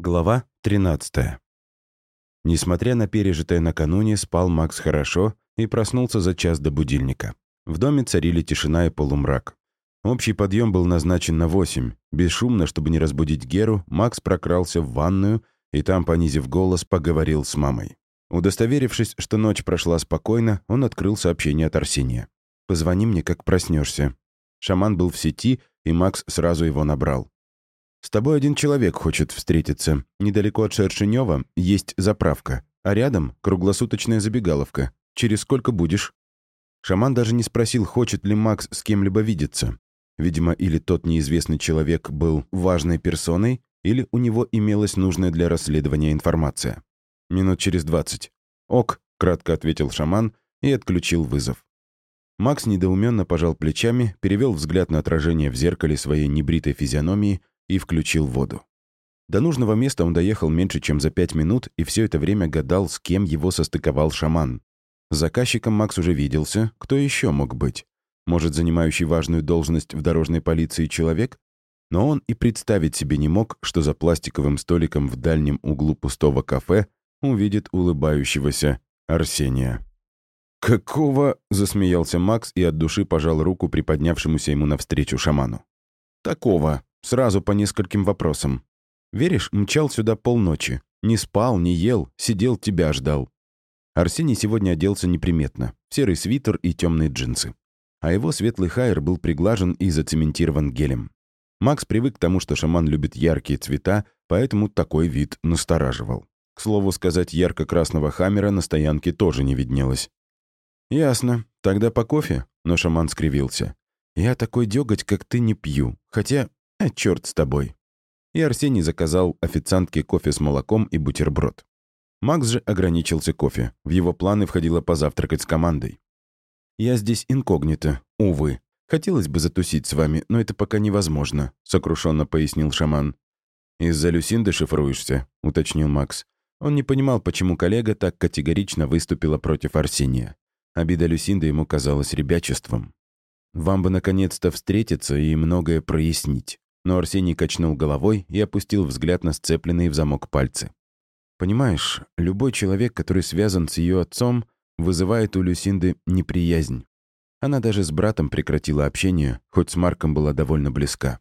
Глава 13. Несмотря на пережитое накануне, спал Макс хорошо и проснулся за час до будильника. В доме царили тишина и полумрак. Общий подъем был назначен на 8. Бесшумно, чтобы не разбудить Геру, Макс прокрался в ванную и там, понизив голос, поговорил с мамой. Удостоверившись, что ночь прошла спокойно, он открыл сообщение от Арсения. «Позвони мне, как проснешься. Шаман был в сети, и Макс сразу его набрал. С тобой один человек хочет встретиться. Недалеко от Шершенева есть заправка, а рядом круглосуточная забегаловка. Через сколько будешь?» Шаман даже не спросил, хочет ли Макс с кем-либо видеться. Видимо, или тот неизвестный человек был важной персоной, или у него имелась нужная для расследования информация. Минут через двадцать. «Ок», — кратко ответил шаман и отключил вызов. Макс недоуменно пожал плечами, перевел взгляд на отражение в зеркале своей небритой физиономии и включил воду. До нужного места он доехал меньше, чем за пять минут, и все это время гадал, с кем его состыковал шаман. Заказчиком Макс уже виделся. Кто еще мог быть? Может, занимающий важную должность в дорожной полиции человек? Но он и представить себе не мог, что за пластиковым столиком в дальнем углу пустого кафе увидит улыбающегося Арсения. «Какого?» — засмеялся Макс и от души пожал руку приподнявшемуся ему навстречу шаману. «Такого», Сразу по нескольким вопросам. Веришь, мчал сюда полночи. Не спал, не ел, сидел, тебя ждал. Арсений сегодня оделся неприметно. Серый свитер и темные джинсы. А его светлый хайер был приглажен и зацементирован гелем. Макс привык к тому, что шаман любит яркие цвета, поэтому такой вид настораживал. К слову сказать, ярко-красного хаммера на стоянке тоже не виднелось. «Ясно. Тогда по кофе?» Но шаман скривился. «Я такой дёготь, как ты, не пью. Хотя а черт с тобой. И Арсений заказал официантке кофе с молоком и бутерброд. Макс же ограничился кофе. В его планы входило позавтракать с командой. «Я здесь инкогнито, увы. Хотелось бы затусить с вами, но это пока невозможно», — сокрушенно пояснил шаман. «Из-за Люсинды шифруешься», — уточнил Макс. Он не понимал, почему коллега так категорично выступила против Арсения. Обида Люсинды ему казалась ребячеством. «Вам бы наконец-то встретиться и многое прояснить», но Арсений качнул головой и опустил взгляд на сцепленные в замок пальцы. «Понимаешь, любой человек, который связан с ее отцом, вызывает у Люсинды неприязнь. Она даже с братом прекратила общение, хоть с Марком была довольно близка.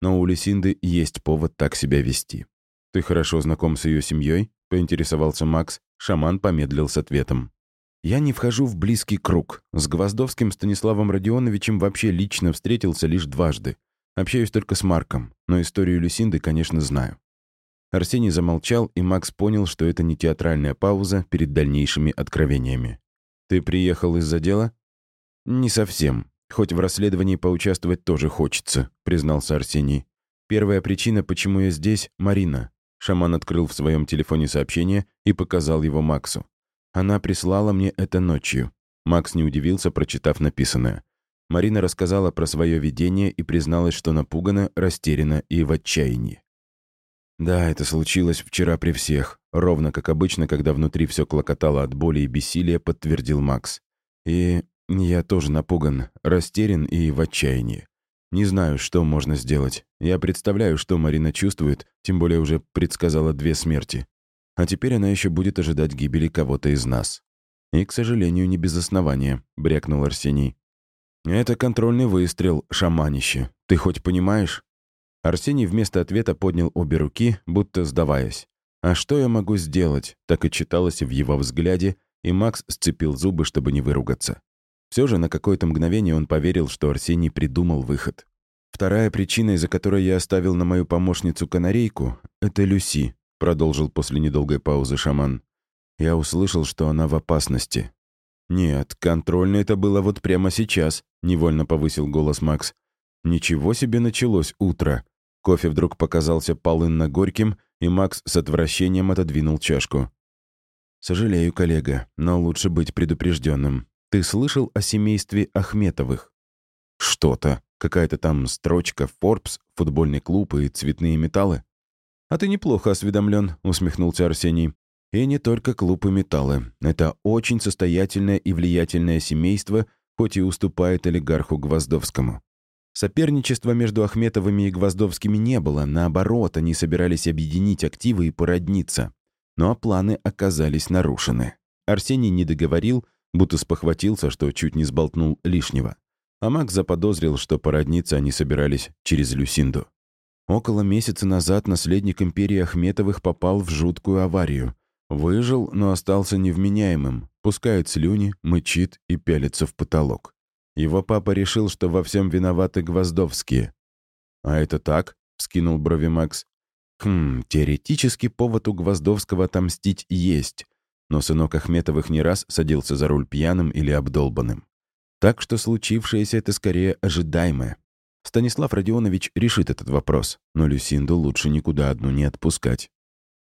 Но у Люсинды есть повод так себя вести. «Ты хорошо знаком с ее семьей? поинтересовался Макс. Шаман помедлил с ответом. «Я не вхожу в близкий круг. С Гвоздовским Станиславом Родионовичем вообще лично встретился лишь дважды. Общаюсь только с Марком, но историю Люсинды, конечно, знаю». Арсений замолчал, и Макс понял, что это не театральная пауза перед дальнейшими откровениями. «Ты приехал из-за дела?» «Не совсем. Хоть в расследовании поучаствовать тоже хочется», — признался Арсений. «Первая причина, почему я здесь — Марина». Шаман открыл в своем телефоне сообщение и показал его Максу. «Она прислала мне это ночью». Макс не удивился, прочитав написанное. Марина рассказала про свое видение и призналась, что напугана, растеряна и в отчаянии. Да, это случилось вчера при всех, ровно как обычно, когда внутри все клокотало от боли и бессилия, подтвердил Макс. И я тоже напуган, растерян и в отчаянии. Не знаю, что можно сделать. Я представляю, что Марина чувствует, тем более уже предсказала две смерти. А теперь она еще будет ожидать гибели кого-то из нас. И, к сожалению, не без основания, брякнул Арсений. «Это контрольный выстрел, шаманище. Ты хоть понимаешь?» Арсений вместо ответа поднял обе руки, будто сдаваясь. «А что я могу сделать?» Так и читалось в его взгляде, и Макс сцепил зубы, чтобы не выругаться. Все же на какое-то мгновение он поверил, что Арсений придумал выход. «Вторая причина, из-за которой я оставил на мою помощницу канарейку, — это Люси», — продолжил после недолгой паузы шаман. «Я услышал, что она в опасности. «Нет, контрольно это было вот прямо сейчас», — невольно повысил голос Макс. «Ничего себе началось утро». Кофе вдруг показался полынно-горьким, и Макс с отвращением отодвинул чашку. «Сожалею, коллега, но лучше быть предупрежденным. Ты слышал о семействе Ахметовых?» «Что-то. Какая-то там строчка, Forbes, футбольный клуб и цветные металлы?» «А ты неплохо осведомлен, усмехнулся Арсений. И не только клуб и металлы. Это очень состоятельное и влиятельное семейство, хоть и уступает олигарху Гвоздовскому. Соперничества между Ахметовыми и Гвоздовскими не было, наоборот, они собирались объединить активы и породниться. Но планы оказались нарушены. Арсений не договорил, будто спохватился, что чуть не сболтнул лишнего. А Макс заподозрил, что породниться они собирались через Люсинду. Около месяца назад наследник империи Ахметовых попал в жуткую аварию. Выжил, но остался невменяемым, пускает слюни, мычит и пялится в потолок. Его папа решил, что во всем виноваты Гвоздовские. «А это так?» — вскинул брови Макс. «Хм, теоретически повод у Гвоздовского отомстить есть, но сынок Ахметовых не раз садился за руль пьяным или обдолбанным. Так что случившееся — это скорее ожидаемое. Станислав Родионович решит этот вопрос, но Люсинду лучше никуда одну не отпускать.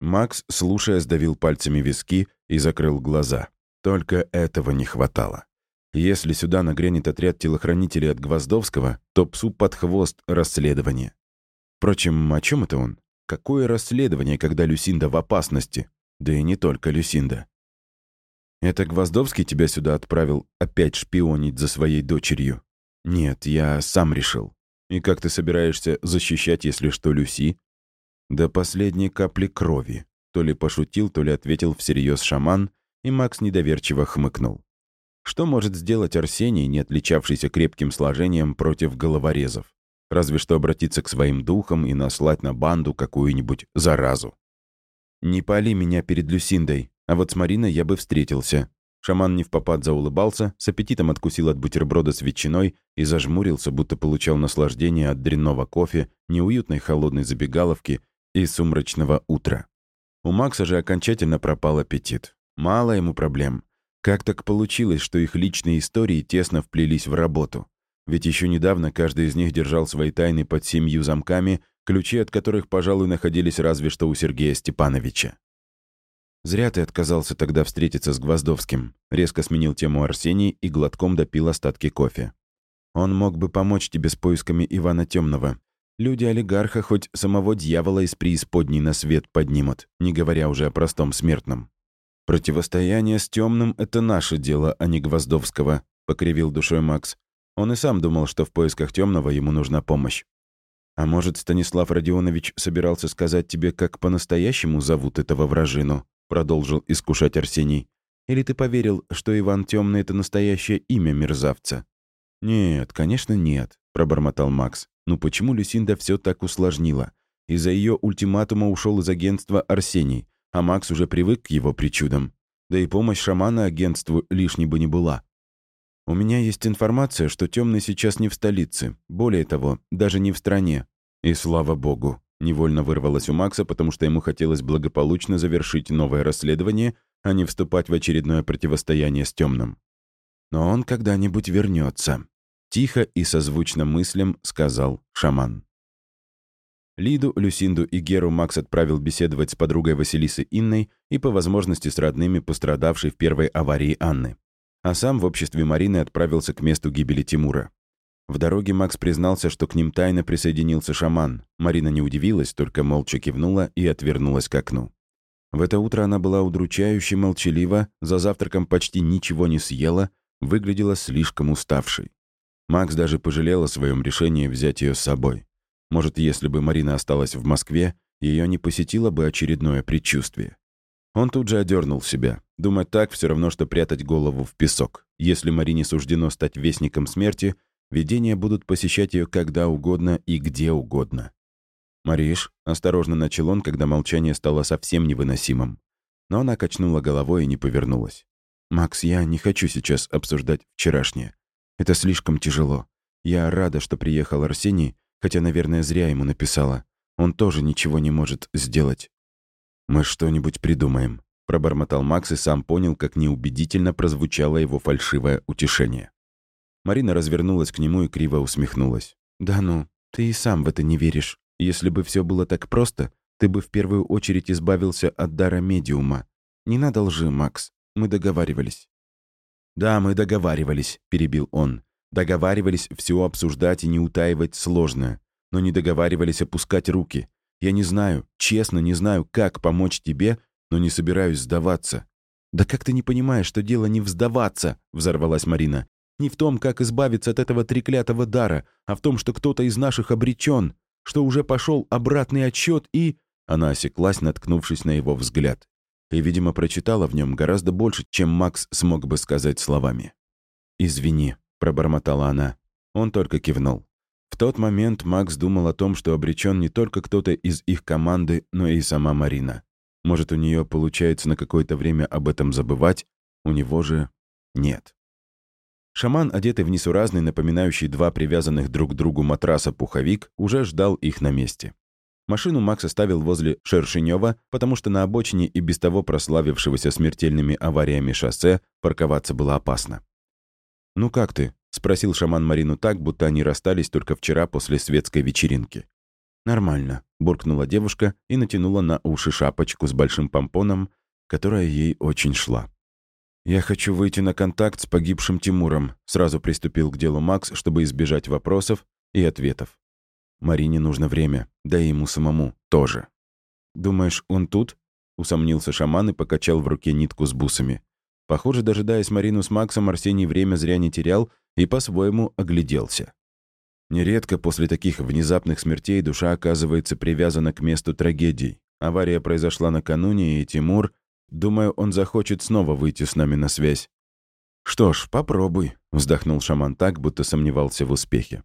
Макс, слушая, сдавил пальцами виски и закрыл глаза. Только этого не хватало. Если сюда нагрянет отряд телохранителей от Гвоздовского, то псу под хвост расследование. Впрочем, о чем это он? Какое расследование, когда Люсинда в опасности? Да и не только Люсинда. Это Гвоздовский тебя сюда отправил опять шпионить за своей дочерью? Нет, я сам решил. И как ты собираешься защищать, если что, Люси? До последней капли крови. То ли пошутил, то ли ответил всерьез шаман, и Макс недоверчиво хмыкнул. Что может сделать Арсений, не отличавшийся крепким сложением против головорезов? Разве что обратиться к своим духам и наслать на банду какую-нибудь заразу. «Не пали меня перед Люсиндой, а вот с Мариной я бы встретился». Шаман не в попад заулыбался, с аппетитом откусил от бутерброда с ветчиной и зажмурился, будто получал наслаждение от дрянного кофе, неуютной холодной забегаловки и сумрачного утра. У Макса же окончательно пропал аппетит. Мало ему проблем. Как так получилось, что их личные истории тесно вплелись в работу? Ведь еще недавно каждый из них держал свои тайны под семью замками, ключи от которых, пожалуй, находились разве что у Сергея Степановича. «Зря ты отказался тогда встретиться с Гвоздовским», резко сменил тему Арсений и глотком допил остатки кофе. «Он мог бы помочь тебе с поисками Ивана Темного. Люди олигарха хоть самого дьявола из преисподней на свет поднимут, не говоря уже о простом смертном». «Противостояние с темным — это наше дело, а не Гвоздовского», — покривил душой Макс. Он и сам думал, что в поисках темного ему нужна помощь. «А может, Станислав Родионович собирался сказать тебе, как по-настоящему зовут этого вражину?» — продолжил искушать Арсений. «Или ты поверил, что Иван Темный — это настоящее имя мерзавца?» «Нет, конечно, нет», — пробормотал Макс. Ну почему Люсинда все так усложнила? Из-за ее ультиматума ушел из агентства Арсений, а Макс уже привык к его причудам. Да и помощь шамана агентству лишней бы не была. У меня есть информация, что темный сейчас не в столице. Более того, даже не в стране. И слава богу, невольно вырвалось у Макса, потому что ему хотелось благополучно завершить новое расследование, а не вступать в очередное противостояние с темным. Но он когда-нибудь вернется. Тихо и созвучно мыслям сказал шаман. Лиду, Люсинду и Геру Макс отправил беседовать с подругой Василисы Инной и по возможности с родными пострадавшей в первой аварии Анны. А сам в обществе Марины отправился к месту гибели Тимура. В дороге Макс признался, что к ним тайно присоединился шаман. Марина не удивилась, только молча кивнула и отвернулась к окну. В это утро она была удручающе молчалива, за завтраком почти ничего не съела, выглядела слишком уставшей. Макс даже пожалел о своем решении взять ее с собой. Может, если бы Марина осталась в Москве, ее не посетило бы очередное предчувствие. Он тут же одернул себя. Думать так все равно, что прятать голову в песок. Если Марине суждено стать вестником смерти, видения будут посещать ее когда угодно и где угодно. «Мариш», — осторожно начал он, когда молчание стало совсем невыносимым. Но она качнула головой и не повернулась. «Макс, я не хочу сейчас обсуждать вчерашнее. Это слишком тяжело. Я рада, что приехал Арсений, хотя, наверное, зря ему написала. Он тоже ничего не может сделать. «Мы что-нибудь придумаем», — пробормотал Макс и сам понял, как неубедительно прозвучало его фальшивое утешение. Марина развернулась к нему и криво усмехнулась. «Да ну, ты и сам в это не веришь. Если бы все было так просто, ты бы в первую очередь избавился от дара медиума. Не надо лжи, Макс. Мы договаривались». «Да, мы договаривались», — перебил он. «Договаривались все обсуждать и не утаивать сложное, но не договаривались опускать руки. Я не знаю, честно не знаю, как помочь тебе, но не собираюсь сдаваться». «Да как ты не понимаешь, что дело не в сдаваться?» — взорвалась Марина. не в том, как избавиться от этого треклятого дара, а в том, что кто-то из наших обречен, что уже пошел обратный отсчет и...» Она осеклась, наткнувшись на его взгляд. И, видимо, прочитала в нем гораздо больше, чем Макс смог бы сказать словами. «Извини», — пробормотала она. Он только кивнул. В тот момент Макс думал о том, что обречен не только кто-то из их команды, но и сама Марина. Может, у нее получается на какое-то время об этом забывать, у него же нет. Шаман, одетый в несуразный, напоминающий два привязанных друг к другу матраса пуховик, уже ждал их на месте. Машину Макс оставил возле Шершенева, потому что на обочине и без того прославившегося смертельными авариями шоссе парковаться было опасно. «Ну как ты?» — спросил шаман Марину так, будто они расстались только вчера после светской вечеринки. «Нормально», — буркнула девушка и натянула на уши шапочку с большим помпоном, которая ей очень шла. «Я хочу выйти на контакт с погибшим Тимуром», сразу приступил к делу Макс, чтобы избежать вопросов и ответов. Марине нужно время, да и ему самому тоже. «Думаешь, он тут?» — усомнился шаман и покачал в руке нитку с бусами. Похоже, дожидаясь Марину с Максом, Арсений время зря не терял и по-своему огляделся. Нередко после таких внезапных смертей душа оказывается привязана к месту трагедий. Авария произошла накануне, и Тимур Думаю, он захочет снова выйти с нами на связь. «Что ж, попробуй», — вздохнул шаман так, будто сомневался в успехе.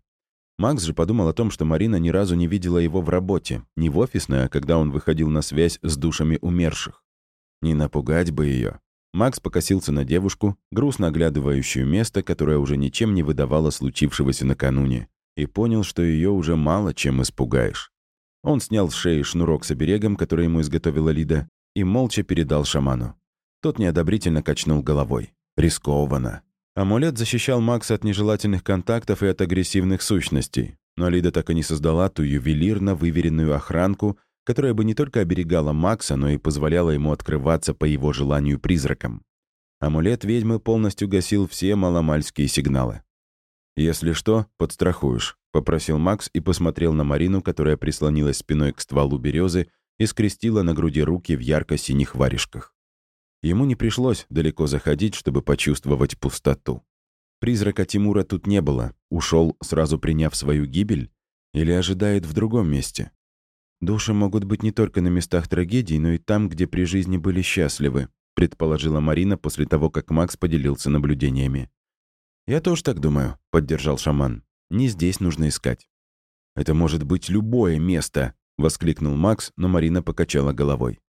Макс же подумал о том, что Марина ни разу не видела его в работе, не в офисной, а когда он выходил на связь с душами умерших. Не напугать бы ее. Макс покосился на девушку, грустно оглядывающую место, которое уже ничем не выдавало случившегося накануне, и понял, что ее уже мало чем испугаешь. Он снял с шеи шнурок с оберегом, который ему изготовила Лида, и молча передал шаману. Тот неодобрительно качнул головой. Рискованно. Амулет защищал Макса от нежелательных контактов и от агрессивных сущностей. Но Лида так и не создала ту ювелирно выверенную охранку, которая бы не только оберегала Макса, но и позволяла ему открываться по его желанию призракам. Амулет ведьмы полностью гасил все маломальские сигналы. «Если что, подстрахуешь», — попросил Макс и посмотрел на Марину, которая прислонилась спиной к стволу березы и скрестила на груди руки в ярко-синих варежках. Ему не пришлось далеко заходить, чтобы почувствовать пустоту. Призрака Тимура тут не было, ушел, сразу приняв свою гибель, или ожидает в другом месте. Души могут быть не только на местах трагедий, но и там, где при жизни были счастливы, предположила Марина после того, как Макс поделился наблюдениями. «Я тоже так думаю», — поддержал шаман. «Не здесь нужно искать». «Это может быть любое место», — воскликнул Макс, но Марина покачала головой.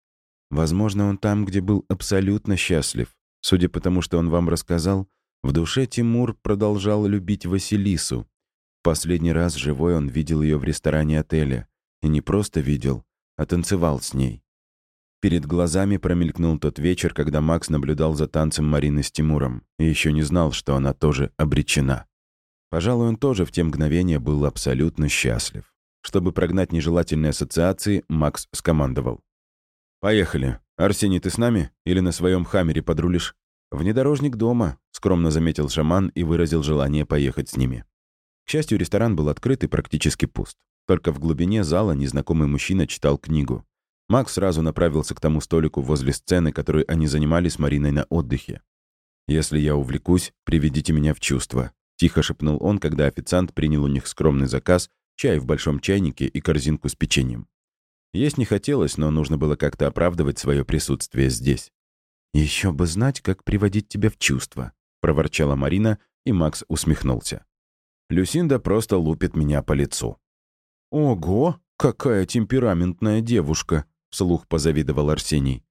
«Возможно, он там, где был абсолютно счастлив. Судя по тому, что он вам рассказал, в душе Тимур продолжал любить Василису. Последний раз живой он видел ее в ресторане отеля. И не просто видел, а танцевал с ней. Перед глазами промелькнул тот вечер, когда Макс наблюдал за танцем Марины с Тимуром и еще не знал, что она тоже обречена. Пожалуй, он тоже в те мгновения был абсолютно счастлив. Чтобы прогнать нежелательные ассоциации, Макс скомандовал. «Поехали. Арсений, ты с нами? Или на своем хаммере подрулишь?» «Внедорожник дома», — скромно заметил шаман и выразил желание поехать с ними. К счастью, ресторан был открыт и практически пуст. Только в глубине зала незнакомый мужчина читал книгу. Макс сразу направился к тому столику возле сцены, которую они занимали с Мариной на отдыхе. «Если я увлекусь, приведите меня в чувство», — тихо шепнул он, когда официант принял у них скромный заказ чай в большом чайнике и корзинку с печеньем. Есть не хотелось, но нужно было как-то оправдывать свое присутствие здесь. Еще бы знать, как приводить тебя в чувство», — проворчала Марина, и Макс усмехнулся. «Люсинда просто лупит меня по лицу». «Ого, какая темпераментная девушка!» — вслух позавидовал Арсений.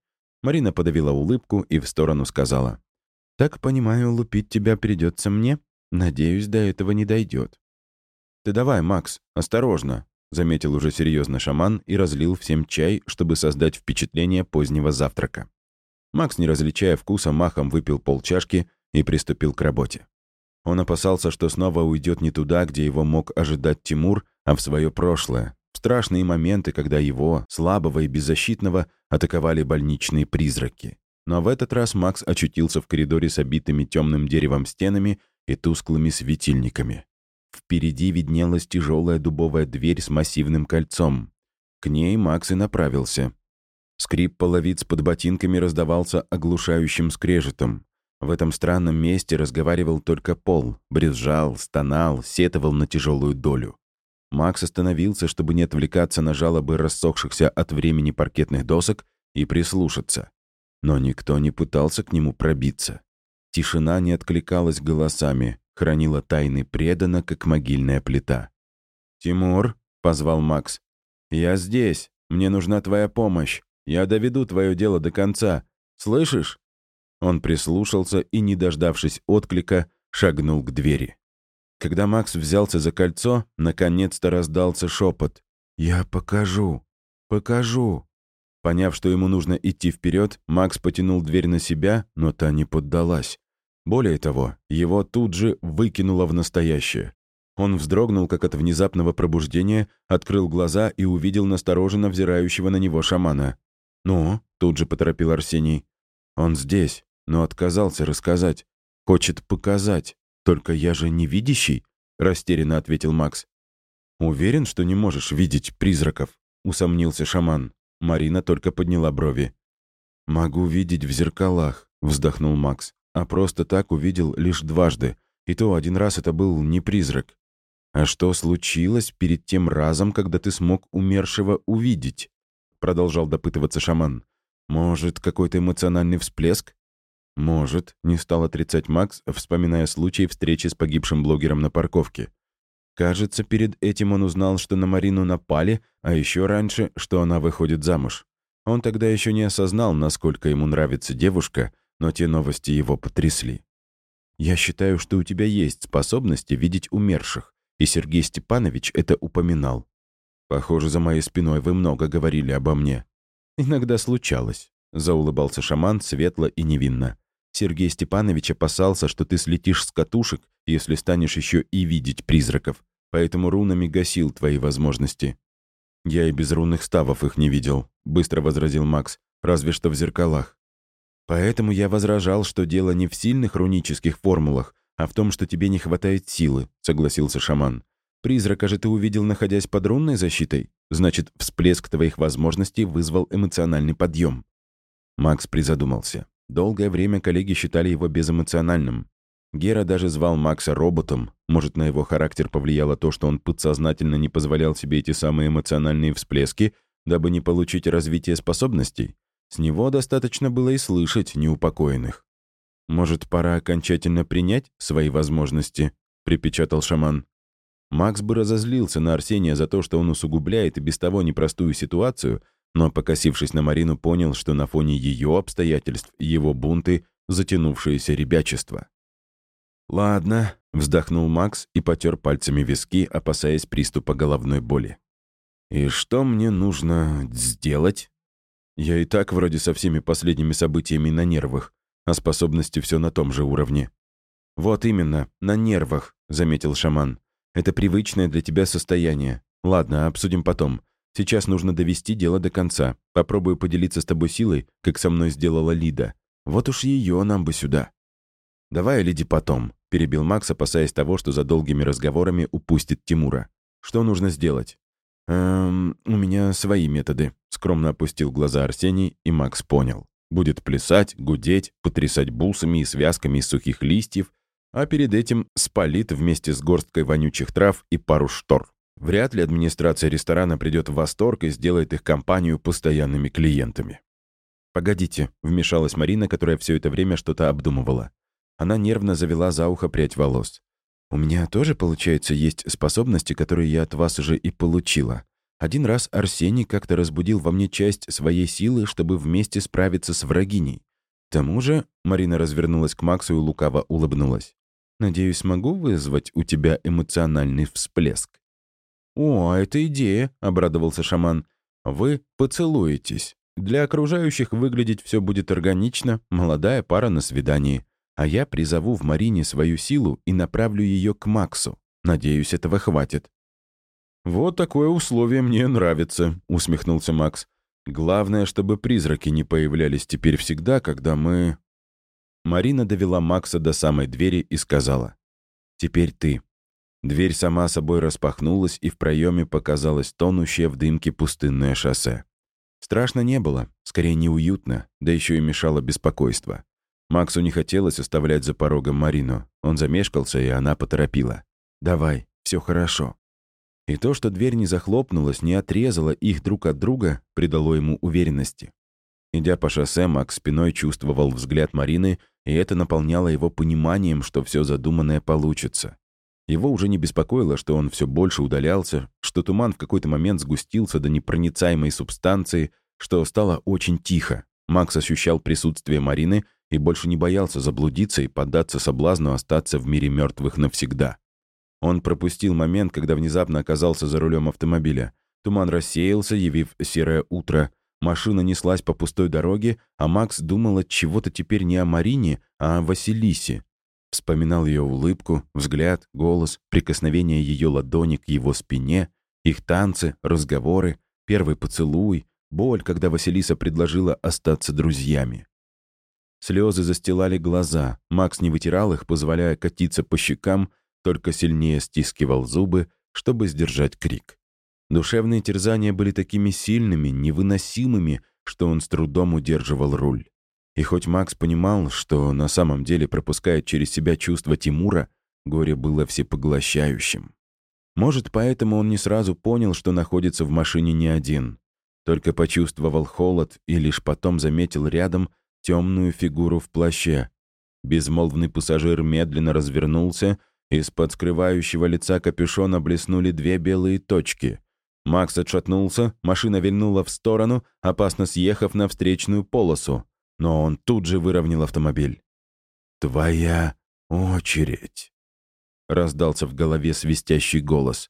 Марина подавила улыбку и в сторону сказала. «Так понимаю, лупить тебя придется мне. Надеюсь, до этого не дойдет. «Ты давай, Макс, осторожно», — заметил уже серьезно шаман и разлил всем чай, чтобы создать впечатление позднего завтрака. Макс, не различая вкуса, махом выпил полчашки и приступил к работе. Он опасался, что снова уйдет не туда, где его мог ожидать Тимур, а в свое прошлое, в страшные моменты, когда его, слабого и беззащитного, атаковали больничные призраки. Но в этот раз Макс очутился в коридоре с обитыми темным деревом стенами и тусклыми светильниками. Впереди виднелась тяжелая дубовая дверь с массивным кольцом. К ней Макс и направился. Скрип половиц под ботинками раздавался оглушающим скрежетом. В этом странном месте разговаривал только пол, брезжал, стонал, сетовал на тяжелую долю. Макс остановился, чтобы не отвлекаться на жалобы рассохшихся от времени паркетных досок и прислушаться. Но никто не пытался к нему пробиться. Тишина не откликалась голосами, хранила тайны преданно, как могильная плита. «Тимур», — позвал Макс, — «я здесь. Мне нужна твоя помощь. Я доведу твое дело до конца. Слышишь?» Он прислушался и, не дождавшись отклика, шагнул к двери. Когда Макс взялся за кольцо, наконец-то раздался шепот. «Я покажу! Покажу!» Поняв, что ему нужно идти вперед, Макс потянул дверь на себя, но та не поддалась. Более того, его тут же выкинуло в настоящее. Он вздрогнул, как от внезапного пробуждения, открыл глаза и увидел настороженно взирающего на него шамана. «Ну?» — тут же поторопил Арсений. «Он здесь, но отказался рассказать. Хочет показать. Только я же не видящий», — растерянно ответил Макс. «Уверен, что не можешь видеть призраков?» — усомнился шаман. Марина только подняла брови. «Могу видеть в зеркалах», — вздохнул Макс а просто так увидел лишь дважды, и то один раз это был не призрак. А что случилось перед тем разом, когда ты смог умершего увидеть? Продолжал допытываться шаман. Может, какой-то эмоциональный всплеск? Может, не стал отрицать Макс, вспоминая случай встречи с погибшим блогером на парковке. Кажется, перед этим он узнал, что на Марину напали, а еще раньше, что она выходит замуж. Он тогда еще не осознал, насколько ему нравится девушка — но те новости его потрясли. «Я считаю, что у тебя есть способности видеть умерших, и Сергей Степанович это упоминал. Похоже, за моей спиной вы много говорили обо мне». «Иногда случалось», — заулыбался шаман светло и невинно. «Сергей Степанович опасался, что ты слетишь с катушек, если станешь еще и видеть призраков, поэтому рунами гасил твои возможности». «Я и без рунных ставов их не видел», — быстро возразил Макс, «разве что в зеркалах. Поэтому я возражал, что дело не в сильных рунических формулах, а в том, что тебе не хватает силы», — согласился шаман. «Призрака же ты увидел, находясь под рунной защитой? Значит, всплеск твоих возможностей вызвал эмоциональный подъем». Макс призадумался. Долгое время коллеги считали его безэмоциональным. Гера даже звал Макса роботом. Может, на его характер повлияло то, что он подсознательно не позволял себе эти самые эмоциональные всплески, дабы не получить развитие способностей? С него достаточно было и слышать неупокоенных. «Может, пора окончательно принять свои возможности?» — припечатал шаман. Макс бы разозлился на Арсения за то, что он усугубляет и без того непростую ситуацию, но, покосившись на Марину, понял, что на фоне ее обстоятельств его бунты — затянувшееся ребячество. «Ладно», — вздохнул Макс и потер пальцами виски, опасаясь приступа головной боли. «И что мне нужно сделать?» Я и так вроде со всеми последними событиями на нервах, а способности все на том же уровне. «Вот именно, на нервах», — заметил шаман. «Это привычное для тебя состояние. Ладно, обсудим потом. Сейчас нужно довести дело до конца. Попробую поделиться с тобой силой, как со мной сделала Лида. Вот уж ее нам бы сюда». «Давай, Лиде, потом», — перебил Макс, опасаясь того, что за долгими разговорами упустит Тимура. «Что нужно сделать?» «Эм, у меня свои методы», — скромно опустил глаза Арсений, и Макс понял. Будет плясать, гудеть, потрясать бусами и связками из сухих листьев, а перед этим спалит вместе с горсткой вонючих трав и пару штор. Вряд ли администрация ресторана придет в восторг и сделает их компанию постоянными клиентами. «Погодите», — вмешалась Марина, которая все это время что-то обдумывала. Она нервно завела за ухо прядь волос. У меня тоже, получается, есть способности, которые я от вас уже и получила. Один раз Арсений как-то разбудил во мне часть своей силы, чтобы вместе справиться с врагиней. К тому же Марина развернулась к Максу и лукаво улыбнулась. «Надеюсь, смогу вызвать у тебя эмоциональный всплеск?» «О, это идея», — обрадовался шаман. «Вы поцелуетесь. Для окружающих выглядеть все будет органично, молодая пара на свидании а я призову в Марине свою силу и направлю ее к Максу. Надеюсь, этого хватит». «Вот такое условие мне нравится», — усмехнулся Макс. «Главное, чтобы призраки не появлялись теперь всегда, когда мы...» Марина довела Макса до самой двери и сказала. «Теперь ты». Дверь сама собой распахнулась, и в проеме показалось тонущее в дымке пустынное шоссе. Страшно не было, скорее неуютно, да еще и мешало беспокойство. Максу не хотелось оставлять за порогом Марину. Он замешкался, и она поторопила. «Давай, все хорошо». И то, что дверь не захлопнулась, не отрезала их друг от друга, придало ему уверенности. Идя по шоссе, Макс спиной чувствовал взгляд Марины, и это наполняло его пониманием, что все задуманное получится. Его уже не беспокоило, что он все больше удалялся, что туман в какой-то момент сгустился до непроницаемой субстанции, что стало очень тихо. Макс ощущал присутствие Марины и больше не боялся заблудиться и поддаться соблазну остаться в мире мертвых навсегда. Он пропустил момент, когда внезапно оказался за рулем автомобиля. Туман рассеялся, явив серое утро. Машина неслась по пустой дороге, а Макс думал от чего-то теперь не о Марине, а о Василисе. Вспоминал ее улыбку, взгляд, голос, прикосновение ее ладони к его спине, их танцы, разговоры, первый поцелуй, боль, когда Василиса предложила остаться друзьями. Слезы застилали глаза, Макс не вытирал их, позволяя катиться по щекам, только сильнее стискивал зубы, чтобы сдержать крик. Душевные терзания были такими сильными, невыносимыми, что он с трудом удерживал руль. И хоть Макс понимал, что на самом деле пропускает через себя чувство Тимура, горе было всепоглощающим. Может, поэтому он не сразу понял, что находится в машине не один. Только почувствовал холод и лишь потом заметил рядом темную фигуру в плаще. Безмолвный пассажир медленно развернулся из-под скрывающего лица капюшона блеснули две белые точки. Макс отшатнулся, машина вильнула в сторону, опасно съехав на встречную полосу. Но он тут же выровнял автомобиль. «Твоя очередь!» Раздался в голове свистящий голос.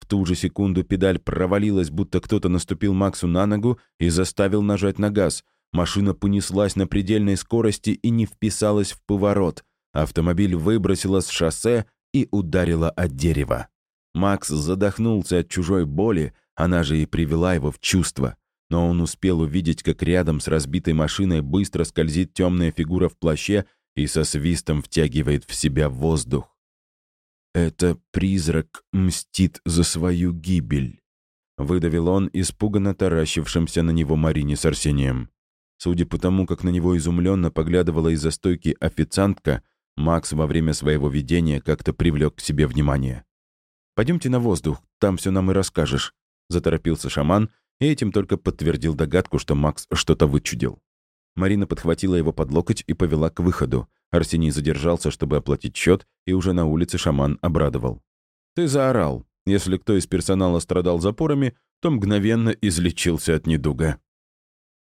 В ту же секунду педаль провалилась, будто кто-то наступил Максу на ногу и заставил нажать на газ. Машина понеслась на предельной скорости и не вписалась в поворот. Автомобиль выбросило с шоссе и ударило от дерева. Макс задохнулся от чужой боли, она же и привела его в чувство. Но он успел увидеть, как рядом с разбитой машиной быстро скользит темная фигура в плаще и со свистом втягивает в себя воздух. «Это призрак мстит за свою гибель», — выдавил он, испуганно таращившимся на него Марине с Арсением. Судя по тому, как на него изумленно поглядывала из-за стойки официантка, Макс во время своего видения как-то привлек к себе внимание. «Пойдемте на воздух, там все нам и расскажешь», — заторопился шаман, и этим только подтвердил догадку, что Макс что-то вычудил. Марина подхватила его под локоть и повела к выходу. Арсений задержался, чтобы оплатить счет, и уже на улице шаман обрадовал. «Ты заорал. Если кто из персонала страдал запорами, то мгновенно излечился от недуга».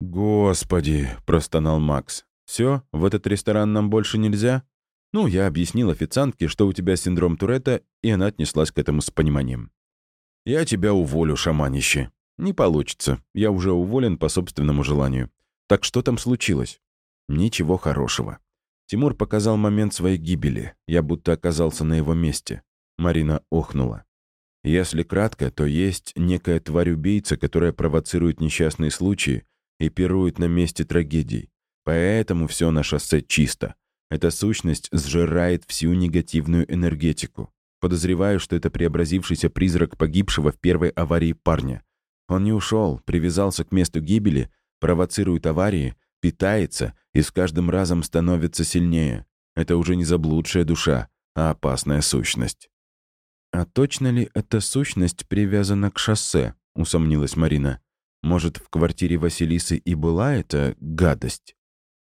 «Господи!» — простонал Макс. Все, в этот ресторан нам больше нельзя?» Ну, я объяснил официантке, что у тебя синдром Туретта, и она отнеслась к этому с пониманием. «Я тебя уволю, шаманище». «Не получится. Я уже уволен по собственному желанию. Так что там случилось?» «Ничего хорошего». Тимур показал момент своей гибели. Я будто оказался на его месте. Марина охнула. Если кратко, то есть некая тварь-убийца, которая провоцирует несчастные случаи и пирует на месте трагедий. Поэтому все на шоссе чисто. Эта сущность сжирает всю негативную энергетику. Подозреваю, что это преобразившийся призрак погибшего в первой аварии парня. Он не ушел, привязался к месту гибели, провоцирует аварии, питается и с каждым разом становится сильнее. Это уже не заблудшая душа, а опасная сущность. «А точно ли эта сущность привязана к шоссе?» — усомнилась Марина. «Может, в квартире Василисы и была эта гадость?»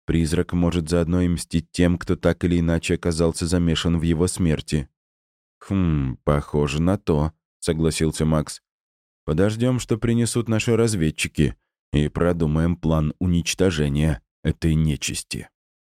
Призрак может заодно и мстить тем, кто так или иначе оказался замешан в его смерти. «Хм, похоже на то», — согласился Макс. «Подождем, что принесут наши разведчики, и продумаем план уничтожения этой нечисти».